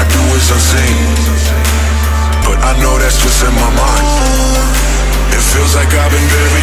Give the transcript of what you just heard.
I do is unseen. But I know that's what's in my mind. It feels like I've been buried.